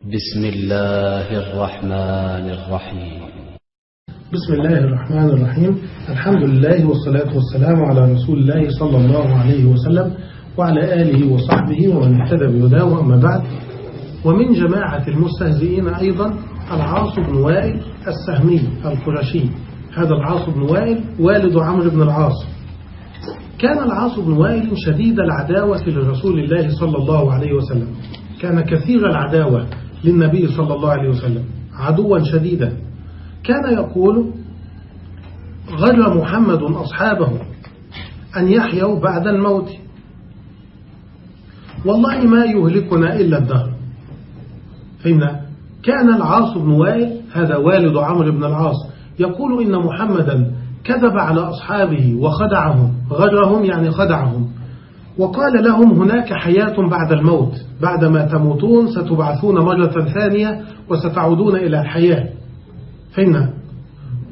بسم الله الرحمن الرحيم. بسم الله الرحمن الرحيم. الحمد لله والصلاة والسلام على رسول الله صلى الله عليه وسلم وعلى آله وصحبه ومن اهتدى بهداه أما بعد. ومن جماعة المستهزئين أيضا العاص بن وائل السهمي القرشي. هذا العاص بن وائل والد عمرو بن العاص. كان العاص بن وائل شديد العداوة لرسول الله صلى الله عليه وسلم. كان كثير العداوة للنبي صلى الله عليه وسلم. عدوا شديدا. كان يقول غر محمد أصحابه أن يحيوا بعد الموت. والله ما يهلكنا إلا الدهر. فهمنا كان العاص بن وائل هذا والد عمرو بن العاص يقول إن محمدا كذب على أصحابه وخدعهم. غرهم يعني خدعهم. وقال لهم هناك حياة بعد الموت. بعدما تموتون ستبعثون مرة ثانية وستعودون إلى الحياة. فهمنا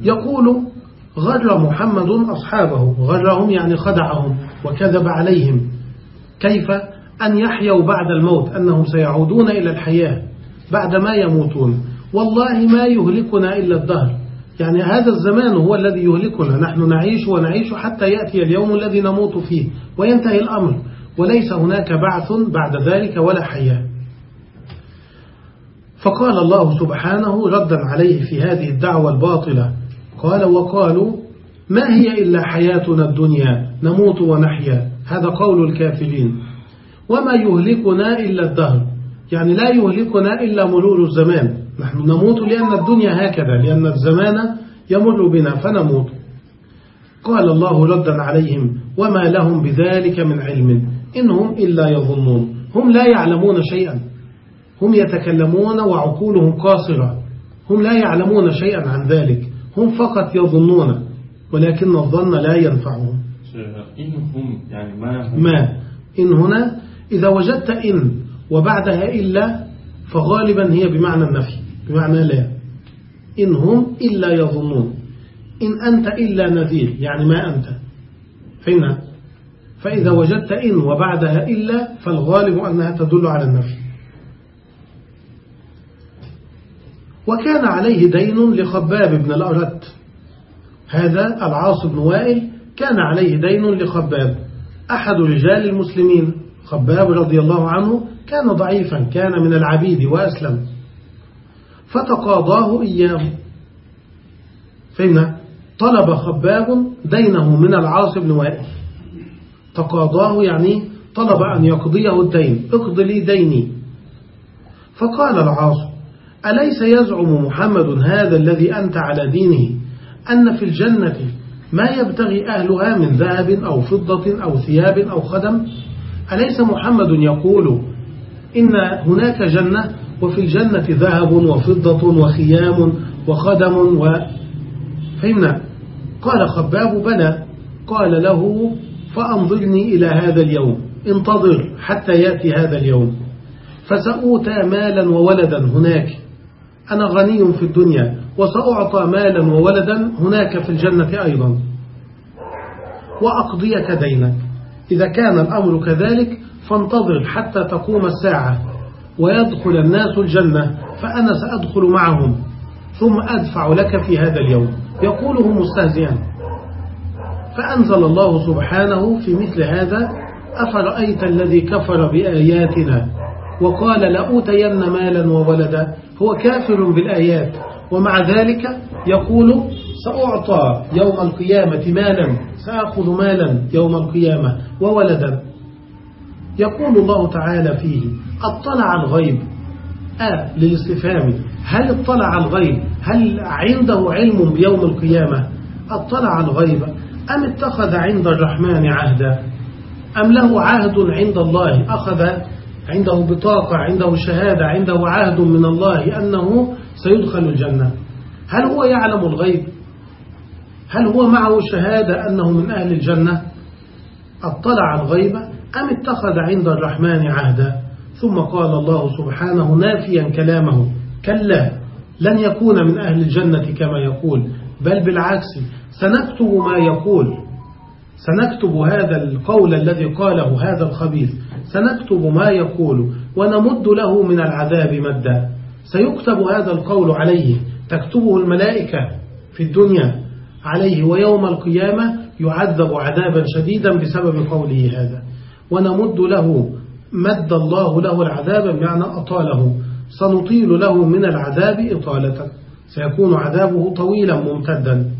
يقول غر محمد أصحابه. غرهم يعني خدعهم وكذب عليهم. كيف أن يحيوا بعد الموت؟ أنهم سيعودون إلى الحياة بعدما يموتون. والله ما يهلكنا إلا الدهر. يعني هذا الزمان هو الذي يهلكنا. نحن نعيش ونعيش حتى يأتي اليوم الذي نموت فيه. وينتهي الأمر. وليس هناك بعث بعد ذلك ولا حياة. فقال الله سبحانه ردا عليه في هذه الدعوة الباطلة. قال وقالوا ما هي إلا حياتنا الدنيا؟ نموت ونحيا. هذا قول الكافرين. وما يهلكنا إلا الدهر. يعني لا يهلكنا إلا مرور الزمان. نحن نموت لأن الدنيا هكذا لأن الزمان يمر بنا فنموت. قال الله ردا عليهم وما لهم بذلك من علم. إنهم إلا يظنون. هم لا يعلمون شيئا. هم يتكلمون وعقولهم قاصرة. هم لا يعلمون شيئا عن ذلك. هم فقط يظنون ولكن الظن لا ينفعهم. إن هم يعني ما هم؟ ما؟ إن هنا إذا وجدت إن وبعدها إلا فغالبا هي بمعنى النفي. بمعنى لا. إن هم إلا يظنون. إن أنت إلا نذير يعني ما أنت. فهمنا فإذا وجدت إن وبعدها إلا فالغالب أنها تدل على النفي. وكان عليه دين لخباب بن الأرت هذا العاص بن وائل كان عليه دين لخباب. أحد رجال المسلمين. خباب رضي الله عنه كان ضعيفا كان من العبيد وأسلم. فتقاضاه إياه. فإن طلب خباب دينه من العاص بن وائل. تقاضاه يعني طلب أن يقضيه الدين. اقض لي ديني. فقال العاص أليس يزعم محمد هذا الذي أنت على دينه أن في الجنة ما يبتغي أهلها من ذهب أو فضة أو ثياب أو خدم؟ أليس محمد يقول إن هناك جنة وفي الجنة ذهب وفضة وخيام وخدم و فهمنا؟ قال خباب بلى. قال له فأنظرني إلى هذا اليوم. انتظر حتى يأتي هذا اليوم. فسأوتى مالا وولدا هناك. أنا غني في الدنيا وسأعطى مالا وولدا هناك في الجنة أيضا. وأقضيك دينك. إذا كان الأمر كذلك فانتظر حتى تقوم الساعة. ويدخل الناس الجنة فأنا سأدخل معهم ثم أدفع لك في هذا اليوم. يقوله مستهزئا. فأنزل الله سبحانه في مثل هذا أفرأيت الذي كفر بآياتنا؟ وقال لأوتين مالا وولدا. هو كافر بالآيات. ومع ذلك يقول سأعطى يوم القيامة مالا سأخذ مالا يوم القيامة وولدا. يقول الله تعالى فيه اطلع الغيب آه للاستفهام. هل اطلع الغيب هل عنده علم بيوم القيامة؟ اطلع الغيب أم اتخذ عند الرحمن عهدا؟ أم له عهد عند الله أخذ؟ عنده بطاقة عنده شهادة عنده عهد من الله أنه سيدخل الجنة. هل هو يعلم الغيب؟ هل هو معه شهادة أنه من أهل الجنة؟ اطلع الغيب أم اتخذ عند الرحمن عهدا؟ ثم قال الله سبحانه نافيا كلامه كلا لن يكون من أهل الجنة كما يقول بل بالعكس سنكتب ما يقول. سنكتب هذا القول الذي قاله هذا الخبيث سنكتب ما يقول ونمد له من العذاب مدا. سيكتب هذا القول عليه تكتبه الملائكة في الدنيا عليه ويوم القيامة يعذب عذابا شديدا بسبب قوله هذا. ونمد له مد الله له العذاب بمعنى أطاله. سنطيل له من العذاب إطالة. سيكون عذابه طويلا ممتدا.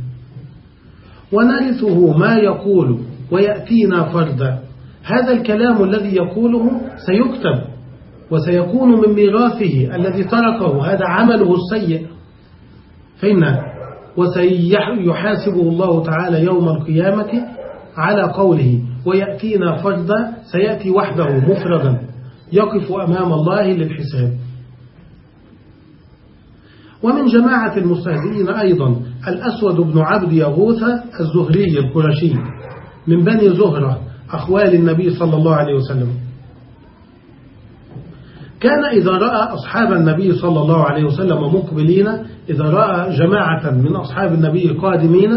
ونرثه ما يقول ويأتينا فردا. هذا الكلام الذي يقوله سيكتب وسيكون من ميراثه الذي تركه. هذا عمله السيء. فإن وسيحاسبه الله تعالى يوم القيامة. على قوله ويأتينا فردا سيأتي وحده مفردا يقف أمام الله للحساب. ومن جماعة المستهزئين أيضا الأسود بن عبد يغوث الزهري القرشي من بني زهرة أخوال النبي صلى الله عليه وسلم. كان إذا رأى أصحاب النبي صلى الله عليه وسلم مقبلين إذا رأى جماعة من أصحاب النبي قادمين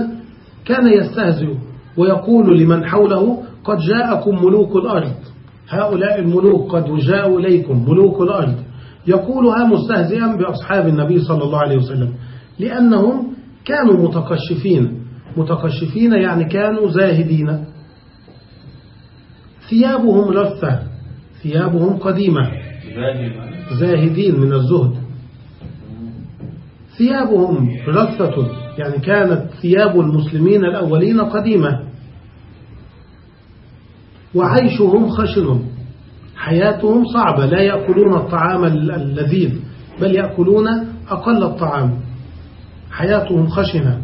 كان يستهزئ. ويقول لمن حوله قد جاءكم ملوك الأرض. هؤلاء الملوك قد جاءوا إليكم ملوك الأرض. يقولها مستهزئا بأصحاب النبي صلى الله عليه وسلم لأنهم كانوا متقشفين. متقشفين يعني كانوا زاهدين. ثيابهم رثة ثيابهم قديمة. زاهدين. من الزهد. ثيابهم رثة يعني كانت ثياب المسلمين الأولين قديمة. وعيشهم خشن. حياتهم صعبة. لا يأكلون الطعام اللذيذ بل يأكلون أقل الطعام. حياتهم خشنة.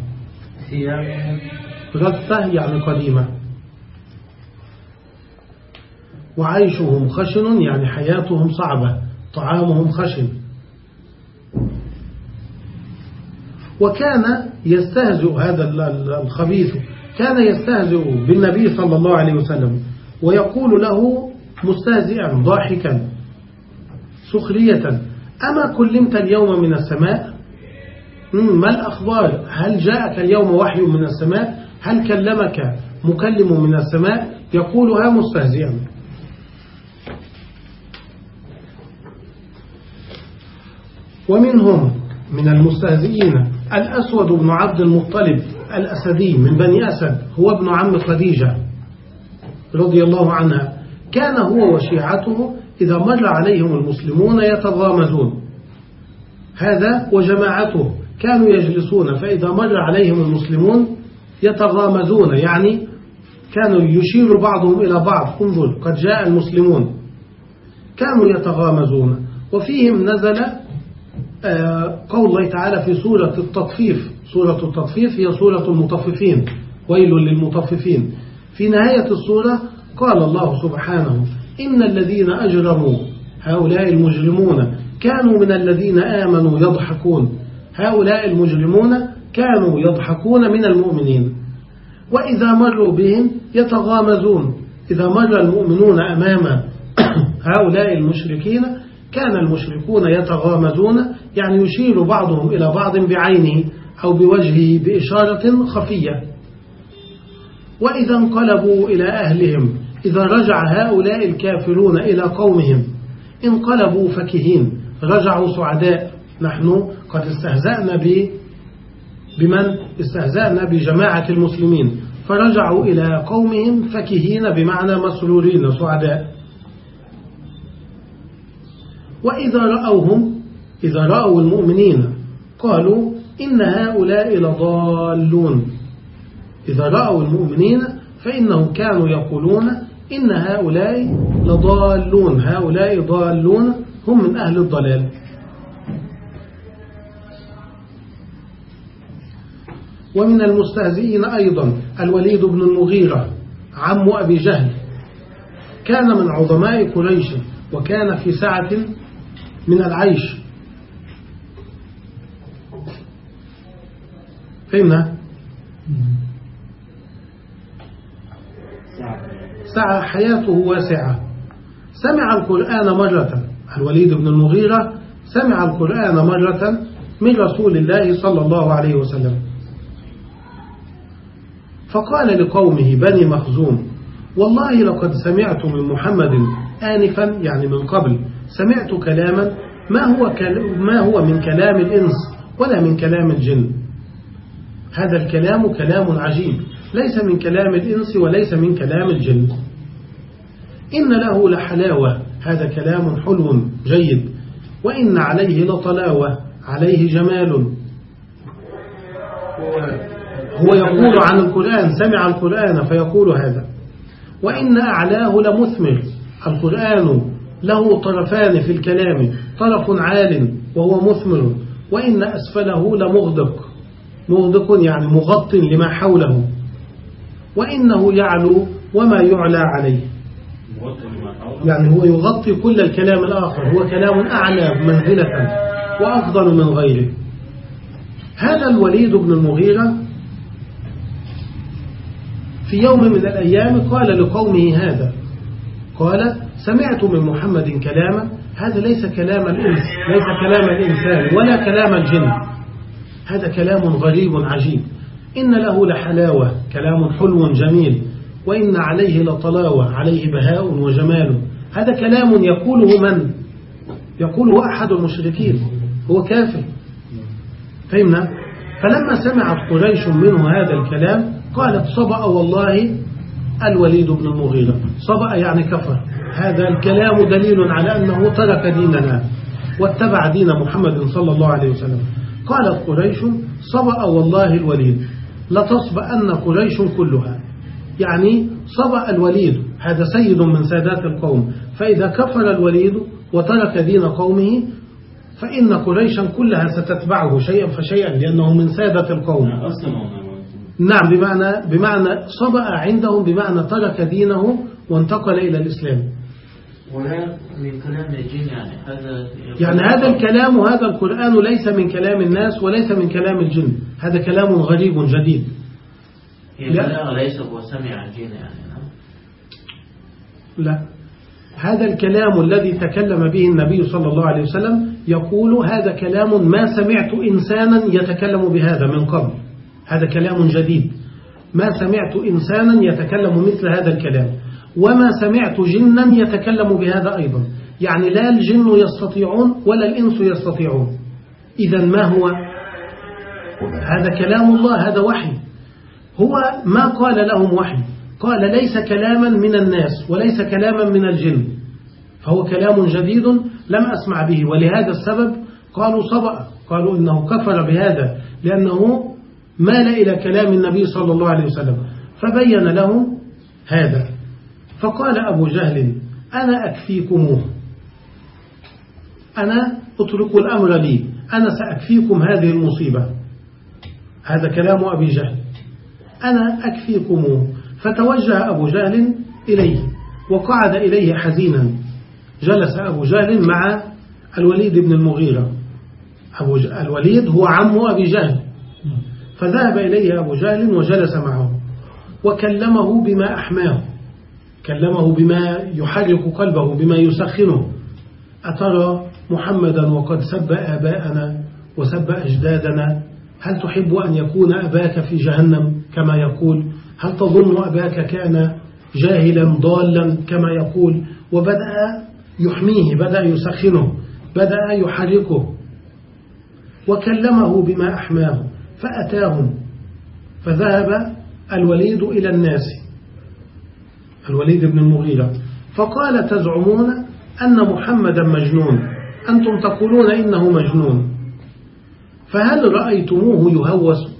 رثة يعني قديمة. وعيشهم خشن يعني حياتهم صعبة. طعامهم خشن. وكان يستهزئ هذا الخبيث كان يستهزئ بالنبي صلى الله عليه وسلم ويقول له مستهزئا ضاحكا سخرية أما كلمت اليوم من السماء؟ ما الأخبار؟ هل جاءك اليوم وحي من السماء؟ هل كلمك مكلم من السماء؟ يقولها مستهزئا. ومنهم من المستهزئين الأسود بن عبد المطلب الأسدي من بني أسد هو ابن عم خديجة رضي الله عنها. كان هو وشيعته إذا مر عليهم المسلمون يتغامزون. هذا وجماعته كانوا يجلسون فإذا مر عليهم المسلمون يتغامزون يعني كانوا يشير بعضهم إلى بعض. انظر قد جاء المسلمون. كانوا يتغامزون وفيهم نزل قول الله تعالى في سورة التطفيف. سورة التطفيف هي سورة المطففين. ويل للمطففين. في نهاية السورة قال الله سبحانه إن الذين أجرموا هؤلاء المجرمون كانوا من الذين آمنوا يضحكون. هؤلاء المجرمون كانوا يضحكون من المؤمنين. وإذا مروا بهم يتغامزون. إذا مر المؤمنون أمام هؤلاء المشركين كان المشركون يتغامزون يعني يشير بعضهم إلى بعض بعينه أو بوجهه بإشارة خفية. وإذا انقلبوا إلى أهلهم إذا رجع هؤلاء الكافرون إلى قومهم. انقلبوا فكهين رجعوا سعداء. نحن قد استهزأنا ب بمن؟ استهزأنا بجماعة المسلمين. فرجعوا إلى قومهم فكهين بمعنى مسرورين سعداء. وإذا رأوهم إذا رأوا المؤمنين قالوا إن هؤلاء لضالون. إذا رأوا المؤمنين فإنهم كانوا يقولون إن هؤلاء لضالون. هؤلاء ضالون هم من أهل الضلال. ومن المستهزئين أيضا الوليد بن المغيرة عم أبي جهل. كان من عظماء قريش وكان في سعة من العيش. فهمنا سعة حياته واسعة. سمع القرآن مرة الوليد بن المغيرة سمع القرآن مرة من رسول الله صلى الله عليه وسلم. فقال لقومه بني مخزوم والله لقد سمعت من محمد آنفا يعني من قبل سمعت كلاما ما هو, ما هو من كلام الإنس ولا من كلام الجن. هذا الكلام كلام عجيب. ليس من كلام الإنس وليس من كلام الجن. إن له لحلاوة. هذا كلام حلو جيد. وإن عليه لطلاوة. عليه جمال. هو يقول عن القرآن سمع القرآن فيقول هذا. وإن أعلاه لمثمر. القرآن له طرفان في الكلام. طرف عال وهو مثمر. وإن أسفله لمغدق. مغدق يعني مغط لما حوله. وإنه يعلو وما يعلى عليه. يعني هو يغطي كل الكلام الآخر. هو كلام أعلى منزلة وأفضل من غيره. هذا الوليد بن المغيرة في يوم من الأيام قال لقومه هذا. قال سمعت من محمد كلاما. هذا ليس كلام الإنس ليس كلام الإنسان ولا كلام الجن. هذا كلام غريب عجيب. إن له لحلاوة كلام حلو جميل. وإن عليه لطلاوة عليه بهاء وجمال. هذا كلام يقوله من؟ يقوله أحد المشركين. هو كافر. فهمنا؟ فلما سمعت قريش منه هذا الكلام قالت صبأ والله الوليد بن المغيرة. صبأ يعني كفر. هذا الكلام دليل على أنه ترك ديننا واتبع دين محمد صلى الله عليه وسلم. قالت قريش صبأ والله الوليد. لتصبأن قريش كلها. يعني صبأ الوليد هذا سيد من سادات القوم. فإذا كفر الوليد وترك دين قومه فإن قريشا كلها ستتبعه شيئا فشيئا لأنه من سادة القوم. نعم بمعنى, بمعنى صبأ عندهم بمعنى ترك دينه وانتقل إلى الإسلام. ولا من كلام الجن يعني؟ هذا يعني هذا الكلام وهذا القرآن ليس من كلام الناس وليس من كلام الجن. هذا كلام غريب جديد. لا ليس هو سمع الجن يعني نعم. لا. هذا الكلام الذي تكلم به النبي صلى الله عليه وسلم يقول هذا كلام ما سمعت إنسانا يتكلم بهذا من قبل. هذا كلام جديد. ما سمعت إنسانا يتكلم مثل هذا الكلام. وما سمعت جنا يتكلم بهذا أيضا. يعني لا الجن يستطيعون ولا الإنس يستطيعون. إذا ما هو؟ هذا كلام الله هذا وحي. هو ما قال لهم وحي. قال ليس كلاما من الناس وليس كلاما من الجن. فهو كلام جديد لم أسمع به. ولهذا السبب قالوا صبأ. قالوا إنه كفر بهذا لأنه مال إلى كلام النبي صلى الله عليه وسلم. فبين لهم هذا. فقال أبو جهل أنا أكفيكموه أنا أترك الأمر لي. أنا سأكفيكم هذه المصيبة. هذا كلام أبي جهل. أنا أكفيكموه فتوجه أبو جهل إليه وقعد إليه حزينا. جلس أبو جهل مع الوليد بن المغيرة. أبو الوليد هو عم أبي جهل. فذهب إليه أبو جهل وجلس معه وكلمه بما أحماه. كلمه بما يحرك قلبه بما يسخنه. أترى محمدا وقد سب آباءنا وسب أجدادنا. هل تحب أن يكون أباك في جهنم كما يقول؟ هل تظن أباك كان جاهلا ضالا كما يقول؟ وبدأ يحميه بدأ يسخنه بدأ يحركه. وكلمه بما أحماه فأتاهم فذهب الوليد إلى الناس. الوليد بن المغيرة. فقال تزعمون أن محمدا مجنون؟ أنتم تقولون إنه مجنون. فهل رأيتموه يهوس؟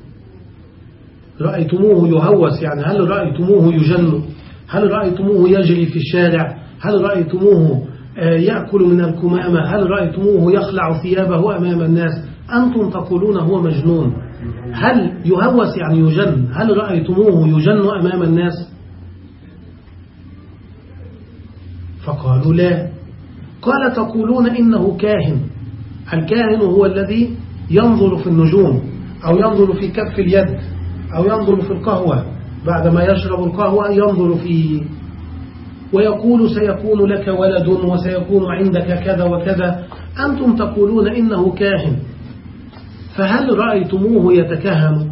رأيتموه يهوس يعني هل رأيتموه يجن؟ هل رأيتموه يجري في الشارع؟ هل رأيتموه آه، يأكل من الكمامة؟ هل رأيتموه يخلع ثيابه أمام الناس؟ أنتم تقولون هو مجنون. هل يهوس يعني يجن؟ هل رأيتموه يجن أمام الناس؟ فقالوا لا. قال تقولون إنه كاهن. الكاهن هو الذي ينظر في النجوم أو ينظر في كف اليد أو ينظر في القهوة. بعدما يشرب القهوة ينظر في ويقول سيكون لك ولد وسيكون عندك كذا وكذا. أنتم تقولون إنه كاهن. فهل رأيتموه يتكهن؟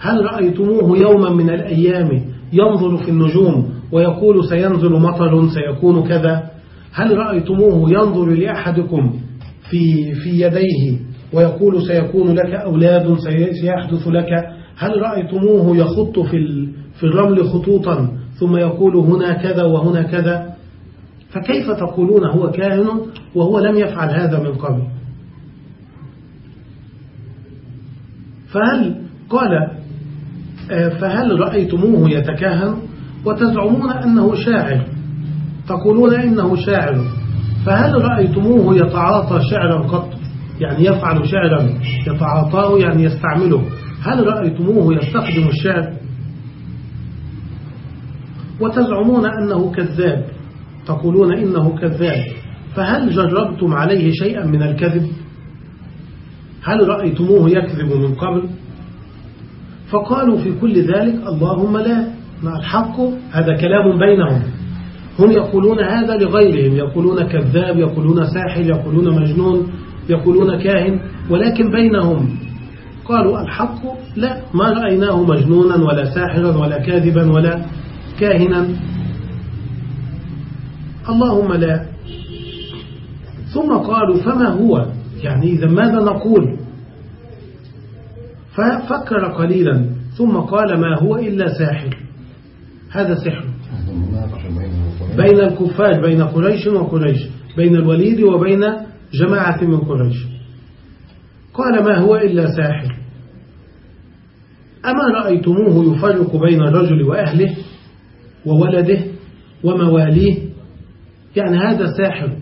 هل رأيتموه يوما من الأيام ينظر في النجوم ويقول سينزل مطر سيكون كذا. هل رأيتموه ينظر لأحدكم في, في يديه ويقول سيكون لك أولاد سيحدث لك؟ هل رأيتموه يخط في في الرمل خطوطا ثم يقول هنا كذا وهنا كذا؟ فكيف تقولون هو كاهن وهو لم يفعل هذا من قبل؟ فهل قال آه، فهل رأيتموه يتكهن وتزعمون أنه شاعر. تقولون إنه شاعر. فهل رأيتموه يتعاطى شعرا قط؟ يعني يفعل شعرا يتعاطاه يعني يستعمله. هل رأيتموه يستخدم الشعر؟ وتزعمون أنه كذاب. تقولون إنه كذاب. فهل جربتم عليه شيئا من الكذب؟ هل رأيتموه يكذب من قبل؟ فقالوا في كل ذلك اللهم لا. مع الحق هذا كلام بينهم. هم يقولون هذا لغيرهم يقولون كذاب يقولون ساحر يقولون مجنون يقولون كاهن ولكن بينهم. قالوا الحق لا ما رأيناه مجنونا ولا ساحرا ولا كاذبا ولا كاهنا. اللهم لا. ثم قالوا فما هو؟ يعني إذا ماذا نقول؟ ففكر قليلا. ثم قال ما هو إلا ساحر. هذا سحر. بين الكفار بين قريش وقريش بين الوليد وبين جماعة من قريش. قال ما هو إلا ساحر؟ أما رأيتموه يفرق بين الرجل وأهله وولده ومواليه؟ يعني هذا ساحر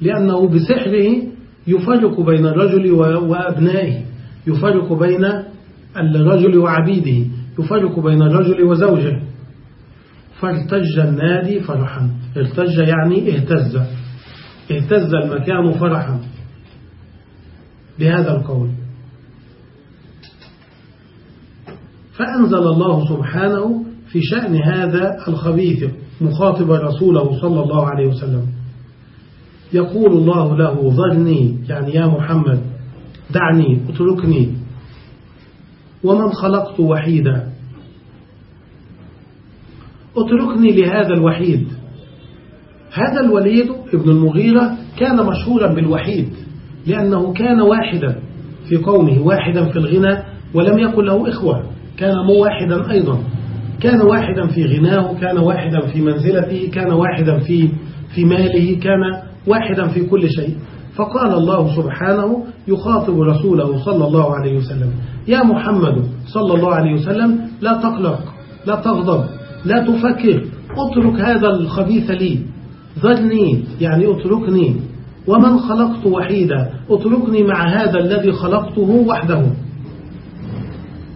لأنه بسحره يفرق بين الرجل وأبنائه يفرق بين الرجل وعبيده يفرق بين الرجل وزوجه. فارتج النادي فرحا. ارتج يعني اهتز. اهتز المكان فرحا. بهذا القول. فأنزل الله سبحانه في شأن هذا الخبيث مخاطبا رسوله صلى الله عليه وسلم. يقول الله له ظلني يعني يا محمد دعني اتركني. ومن خلقت وحيدا. اتركني لهذا الوحيد. هذا الوليد ابن المغيرة كان مشهورا بالوحيد لأنه كان واحدا في قومه واحدا في الغنى ولم يكن له إخوة كان موحدا أيضا. كان واحدا في غناه كان واحدا في منزلته كان واحدا في في ماله كان واحدا في كل شيء. فقال الله سبحانه يخاطب رسوله صلى الله عليه وسلم يا محمد صلى الله عليه وسلم لا تقلق لا تغضب لا تفكر. اترك هذا الخبيث لي. ذرني يعني اتركني. ومن خلقت وحيدا؟ اتركني مع هذا الذي خلقته وحده.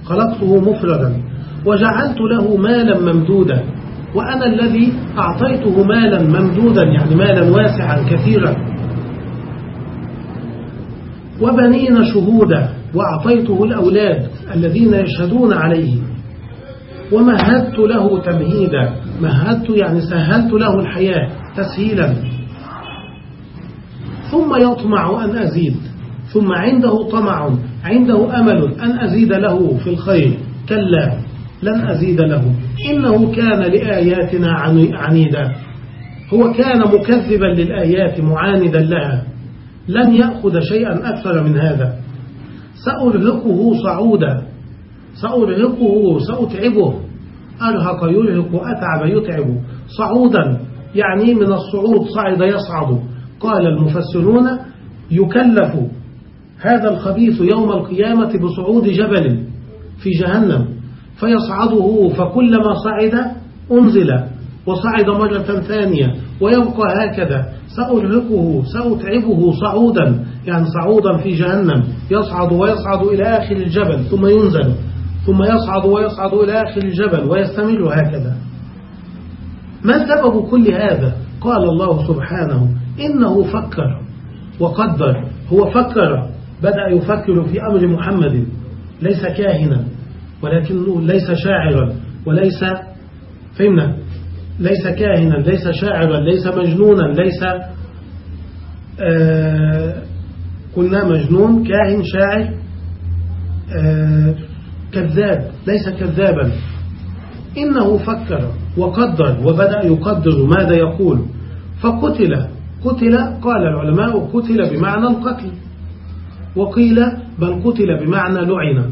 خلقته مفردا. وجعلت له مالا ممدودا. وأنا الذي أعطيته مالا ممدودا يعني مالا واسعا كثيرا. وبنين شهودا. وأعطيته الأولاد الذين يشهدون عليه. ومهدت له تمهيدا. مهدت يعني سهلت له الحياة تسهيلا. ثم يطمع أن أزيد. ثم عنده طمع عنده أمل أن أزيد له في الخير. كلا لن أزيد له. إنه كان لآياتنا عنيدا. هو كان مكذبا للآيات معاندا لها. لن يأخذ شيئا أكثر من هذا. سأرهقه صعودا. سأرهقه سأتعبه. أرهق يرهق أتعب يتعب. صعودا يعني من الصعود صعد يصعد. قال المفسرون يكلف هذا الخبيث يوم القيامة بصعود جبل في جهنم. فيصعده فكلما صعد أنزل. وصعد مرة ثانية ويبقى هكذا. سأرهقه سأتعبه صعودا يعني صعودا في جهنم. يصعد ويصعد إلى آخر الجبل ثم ينزل. ثم يصعد ويصعد إلى آخر الجبل ويستمر هكذا. ما سبب كل هذا؟ قال الله سبحانه إنه فكر وقدر. هو فكر بدأ يفكر في أمر محمد. ليس كاهنا ولكنه ليس شاعرا وليس فهمنا؟ ليس كاهنا ليس شاعرا ليس مجنونا ليس آه قلنا مجنون كاهن شاعر آه كذاب ليس كذابا. إنه فكر وقدر وبدأ يقدر ماذا يقول. فقتل قتل قال العلماء قتل بمعنى القتل. وقيل بل قتل بمعنى لعن.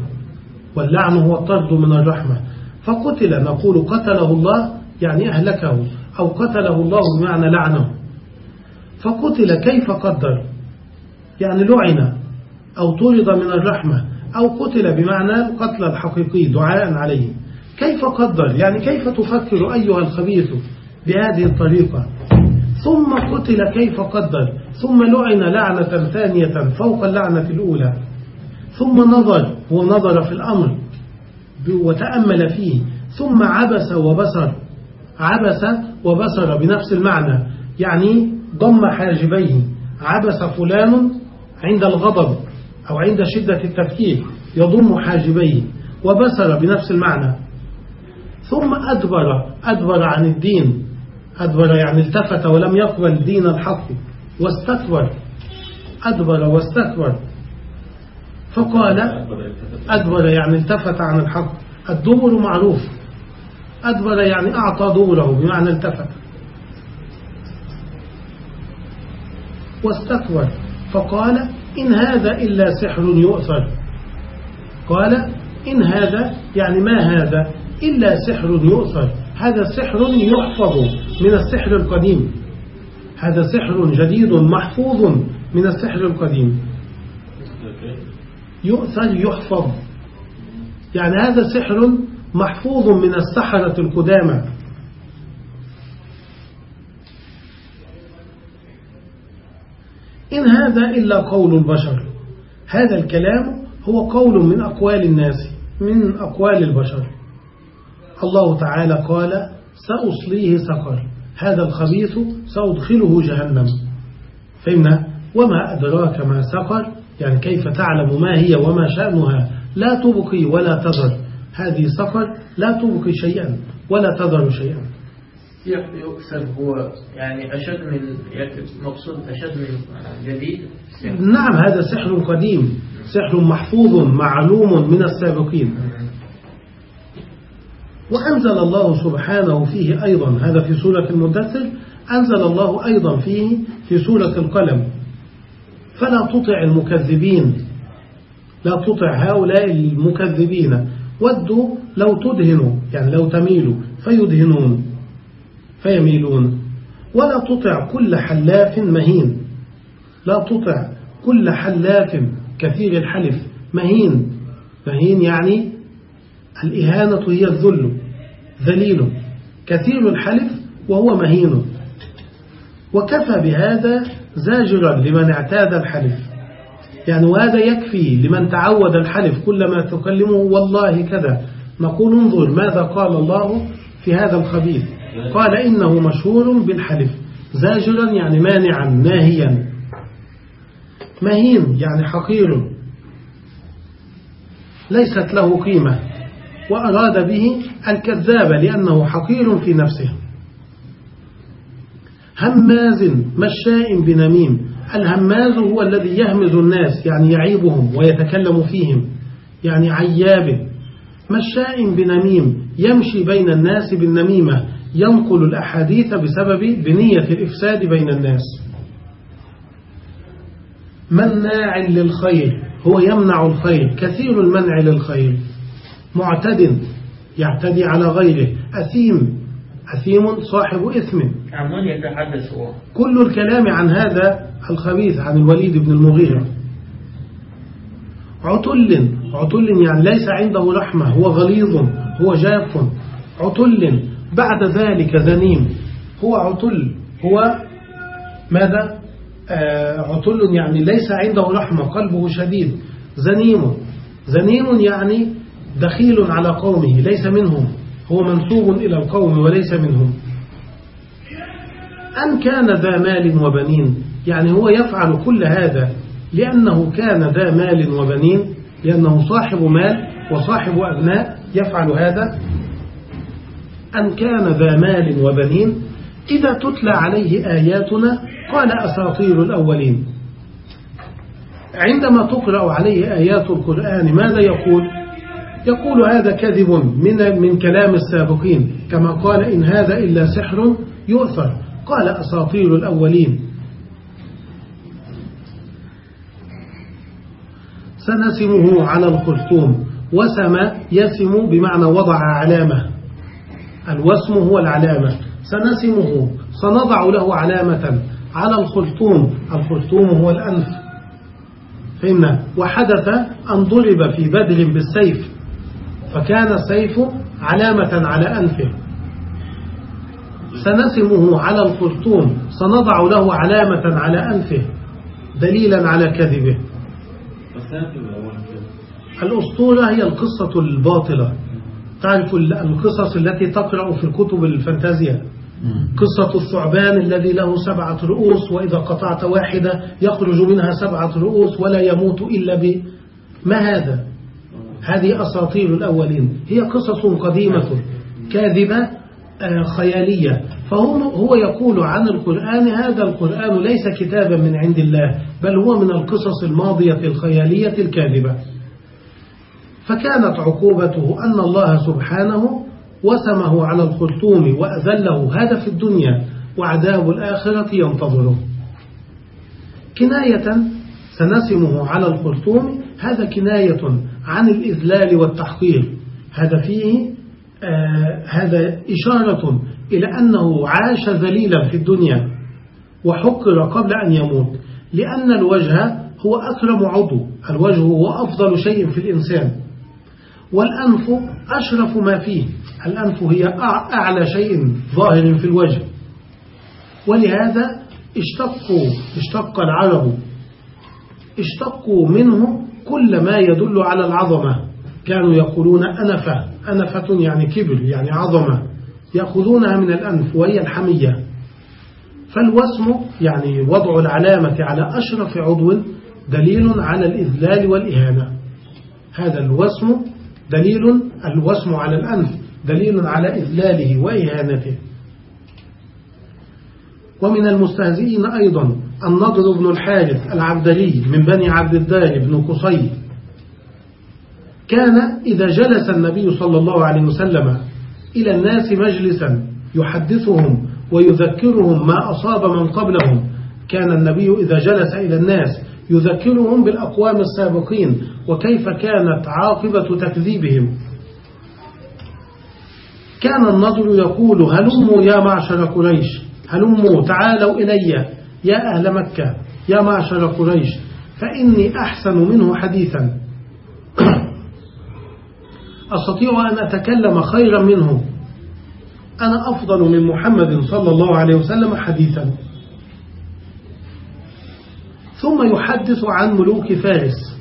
واللعن هو الطرد من الرحمة. فقتل نقول قتله الله يعني أهلكه أو قتله الله بمعنى لعنه. فقتل كيف قدر؟ يعني لعن أو طرد من الرحمة. أو قتل بمعنى القتل الحقيقي دعاء عليه. كيف قدر؟ يعني كيف تفكر أيها الخبيث بهذه الطريقة؟ ثم قتل كيف قدر؟ ثم لعن لعنة ثانية فوق اللعنة الأولى. ثم نظر هو نظر في الأمر وتأمل فيه. ثم عبس وبصر. عبس وبصر بنفس المعنى. يعني ضم حاجبيه. عبس فلان عند الغضب. أو عند شدة التفكير يضم حاجبيه وبصر بنفس المعنى. ثم أدبر أدبر عن الدين. أدبر يعني التفت ولم يقبل دين الحق واستكبر أدبر واستكبر فقال أدبر يعني التفت عن الحق. الدبر معروف. أدبر يعني أعطى دبره بمعنى التفت. واستكبر فقال إن هذا إلا سحر يؤثر. قال إن هذا يعني ما هذا؟ إلا سحر يؤثر. هذا سحر يحفظ من السحر القديم. هذا سحر جديد محفوظ من السحر القديم. يؤثر يحفظ. يعني هذا سحر محفوظ من السحرة القدامى. إن هذا إلا قول البشر. هذا الكلام هو قول من أقوال الناس من أقوال البشر. الله تعالى قال سأصليه سقر. هذا الخبيث سأدخله جهنم. فهمنا وما أدراك ما سقر؟ يعني كيف تعلم ما هي وما شأنها؟ لا تبقي ولا تذر. هذه سقر لا تبقي شيئا ولا تذر شيئا. يكسب هو؟ يعني أشد من مقصود أشد من جديد؟ نعم هذا سحر قديم سحر محفوظ معلوم من السابقين. وأنزل الله سبحانه فيه أيضا هذا في سورة المدثر أنزل الله أيضا فيه في سورة القلم. فلا تطع المكذبين لا تطع هؤلاء المكذبين. ودوا لو تدهنوا يعني لو تميلوا فيدهنون. فيميلون ولا تطع كل حلاف مهين. لا تطع كل حلاف كثير الحلف مهين. مهين يعني الإهانة هي الذل ذليل. كثير الحلف وهو مهين. وكفى بهذا زاجرا لمن اعتاد الحلف. يعني وهذا يكفي لمن تعود الحلف كلما تكلمه والله كذا. نقول انظر ماذا قال الله في هذا الخبيث. قال إنه مشهور بالحلف. زاجرا يعني مانعا ناهيا مهين يعني حقير. ليست له قيمة. وأراد به الكذاب لأنه حقير في نفسه. هماز مشاء بنميم. الهماز هو الذي يهمز الناس يعني يعيبهم ويتكلم فيهم يعني عياب. مشاء بنميم يمشي بين الناس بالنميمة. ينقل الأحاديث بسبب بنية الإفساد بين الناس. مناع للخير هو يمنع الخير كثير المنع للخير. معتد يعتدي على غيره. أثيم أثيم صاحب إثم. عمال يتحدث هو. كل الكلام عن هذا الخبيث عن الوليد بن المغيرة. عتل عتل يعني ليس عنده رحمة هو غليظ هو جاف. عتل بعد ذلك ذنيم هو عتل هو ماذا؟ آه عتل يعني ليس عنده رحمة قلبه شديد. زنيم. زنيم يعني دخيل على قومه ليس منهم. هو منسوب إلى القوم وليس منهم. أن كان ذا مال وبنين يعني هو يفعل كل هذا لأنه كان ذا مال وبنين لأنه صاحب مال وصاحب أبناء يفعل هذا. أن كان ذا مال وبنين؟ إذا تتلى عليه آياتنا قال أساطير الأولين. عندما تقرأ عليه آيات القرآن ماذا يقول؟ يقول هذا كذب من, من كلام السابقين كما قال إن هذا إلا سحر يؤثر. قال أساطير الأولين. سنسمه على الخرطوم وسم يسم بمعنى وضع علامة. الوسم هو العلامة. سنسمه. سنضع له علامة على الخرطوم. الخرطوم هو الأنف. فهمنا؟ وحدث أن ضرب في بدر بالسيف. فكان السيف علامة على أنفه. سنسمه على الخرطوم. سنضع له علامة على أنفه. دليلا على كذبه. الأسطورة هي القصة الباطلة. تعرف القصص التي تقرأ في الكتب الفانتازيا قصة الثعبان الذي له سبعة رؤوس وإذا قطعت واحدة يخرج منها سبعة رؤوس ولا يموت إلا ب. ما هذا؟ هذه أساطير الأولين. هي قصص قديمة كاذبة آه، خيالية. فهو هو يقول عن القرآن هذا القرآن ليس كتابا من عند الله بل هو من القصص الماضية الخيالية الكاذبة. فكانت عقوبته أن الله سبحانه وسمه على الخرطوم وأذله هذا في الدنيا وعذاب الآخرة ينتظره. كناية سنسمه على الخرطوم هذا كناية عن الإذلال والتحقير. هذا فيه آه هذا إشارة إلى أنه عاش ذليلا في الدنيا وحقر قبل أن يموت لأن الوجه هو أكرم عضو الوجه هو أفضل شيء في الإنسان. والأنف أشرف ما فيه. الأنف هي أعلى شيء ظاهر في الوجه. ولهذا اشتقوا اشتق العرب. اشتقوا منه كل ما يدل على العظمة. كانوا يقولون أنفة. أنفة يعني كبر يعني عظمة. يأخذونها من الأنف وهي الحمية. فالوسم يعني وضع العلامة على أشرف عضو دليل على الإذلال والإهانة. هذا الوسم دليل الوسم على الأنف دليل على إذلاله وإهانته. ومن المستهزئين أيضا النضر بن الحارث العبدلي من بني عبد الدار بن قصي. كان إذا جلس النبي صلى الله عليه وسلم إلى الناس مجلسا يحدثهم ويذكرهم ما أصاب من قبلهم كان النبي إذا جلس إلى الناس يذكرهم بالأقوام السابقين وكيف كانت عاقبة تكذيبهم. كان النضر يقول هلموا يا معشر قريش هلموا تعالوا إلي يا أهل مكة يا معشر قريش فإني أحسن منه حديثا. أستطيع أن أتكلم خيرا منه. أنا أفضل من محمد صلى الله عليه وسلم حديثا. ثم يحدث عن ملوك فارس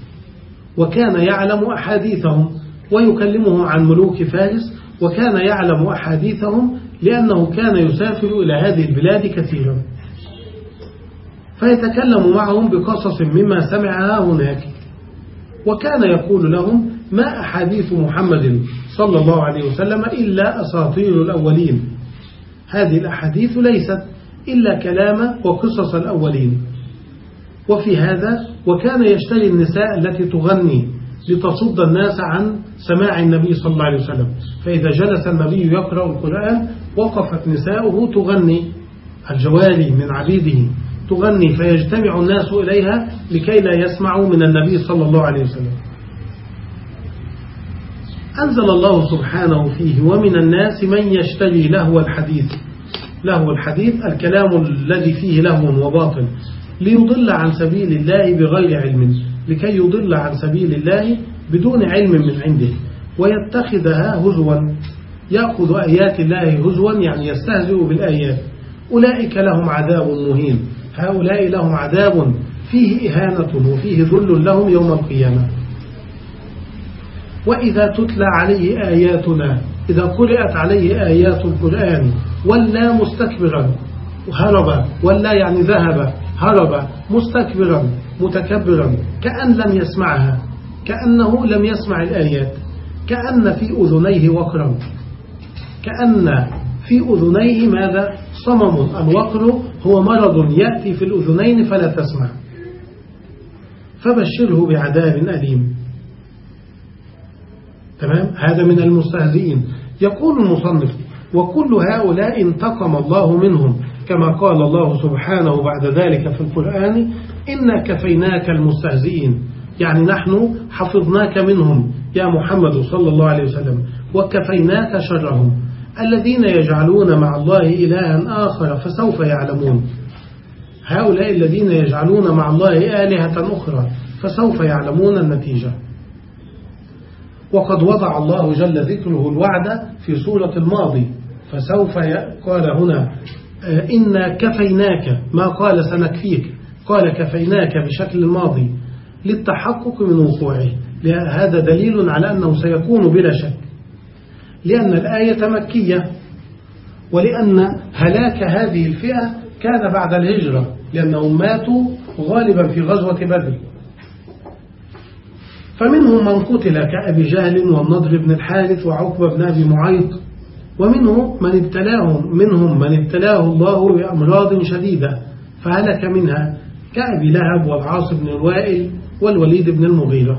وكان يعلم أحاديثهم ويكلمهم عن ملوك فارس وكان يعلم أحاديثهم لأنه كان يسافر إلى هذه البلاد كثيرا. فيتكلم معهم بقصص مما سمعها هناك. وكان يقول لهم ما أحاديث محمد صلى الله عليه وسلم إلا أساطير الأولين. هذه الأحاديث ليست إلا كلام وقصص الأولين. وفي هذا وكان يشتري النساء التي تغني لتصد الناس عن سماع النبي صلى الله عليه وسلم. فإذا جلس النبي يقرأ القرآن وقفت نساؤه تغني. الجواري من عبيده تغني فيجتمع الناس إليها لكي لا يسمعوا من النبي صلى الله عليه وسلم. أنزل الله سبحانه فيه ومن الناس من يشتري لهو الحديث. لهو الحديث الكلام الذي فيه لهو وباطل. ليضل عن سبيل الله بغير علم. لكي يضل عن سبيل الله بدون علم من عنده. ويتخذها هزوا. يأخذ آيات الله هزوا يعني يستهزئ بالآيات. أولئك لهم عذاب مهين. هؤلاء لهم عذاب فيه إهانة وفيه ذل لهم يوم القيامة. وإذا تتلى عليه آياتنا إذا قرأت عليه آيات القرآن ولا مستكبرا هرب ولا يعني ذهب هرب مستكبرا متكبرا كأن لم يسمعها كأنه لم يسمع الآيات كأن في أذنيه وقرا كأن في أذنيه ماذا؟ صمم. الوقر هو مرض يأتي في الأذنين فلا تسمع. فبشره بعذاب أليم. تمام؟ هذا من المستهزئين. يقول المصنف وكل هؤلاء انتقم الله منهم كما قال الله سبحانه بعد ذلك في القرآن إنا كفيناك المستهزئين. يعني نحن حفظناك منهم يا محمد صلى الله عليه وسلم وكفيناك شرهم. الذين يجعلون مع الله إلها آخر فسوف يعلمون. هؤلاء الذين يجعلون مع الله آلهة أخرى فسوف يعلمون النتيجة. وقد وضع الله جل ذكره الوعد في سورة الماضي فسوف قال هنا إنا كفيناك ما قال سنكفيك قال كفيناك بشكل الماضي للتحقق من وقوعه. هذا دليل على أنه سيكون بلا شك. لأن الآية مكية ولأن هلاك هذه الفئة كان بعد الهجرة لأنهم ماتوا غالبا في غزوة بدر. فمنهم من قتل كأبي جهل والنضر بن الحارث وعقبة بن أبي معيط. ومنهم من ابتلاهم منهم من ابتلاه الله بأمراض شديدة فهلك منها كأبي لهب والعاص بن الوائل والوليد بن المغيرة.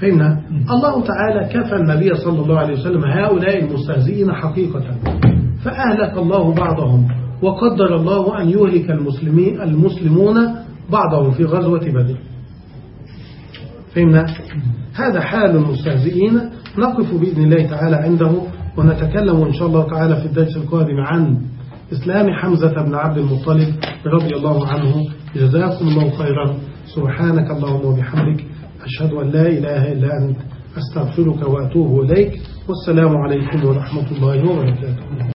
فهمنا الله تعالى كفى النبي صلى الله عليه وسلم هؤلاء المستهزئين حقيقة فأهلك الله بعضهم وقدر الله أن يهلك المسلمين المسلمون بعضهم في غزوة بدر. فهمنا هذا حال المستهزئين نقف بإذن الله تعالى عنده. ونتكلم إن شاء الله تعالى في الدرس القادم عن إسلام حمزة بن عبد المطلب رضي الله عنه. جزاكم الله خيرا. سبحانك اللهم وبحمدك. أشهد أن لا إله إلا أنت. أستغفرك وأتوب إليك. والسلام عليكم ورحمة الله وبركاته.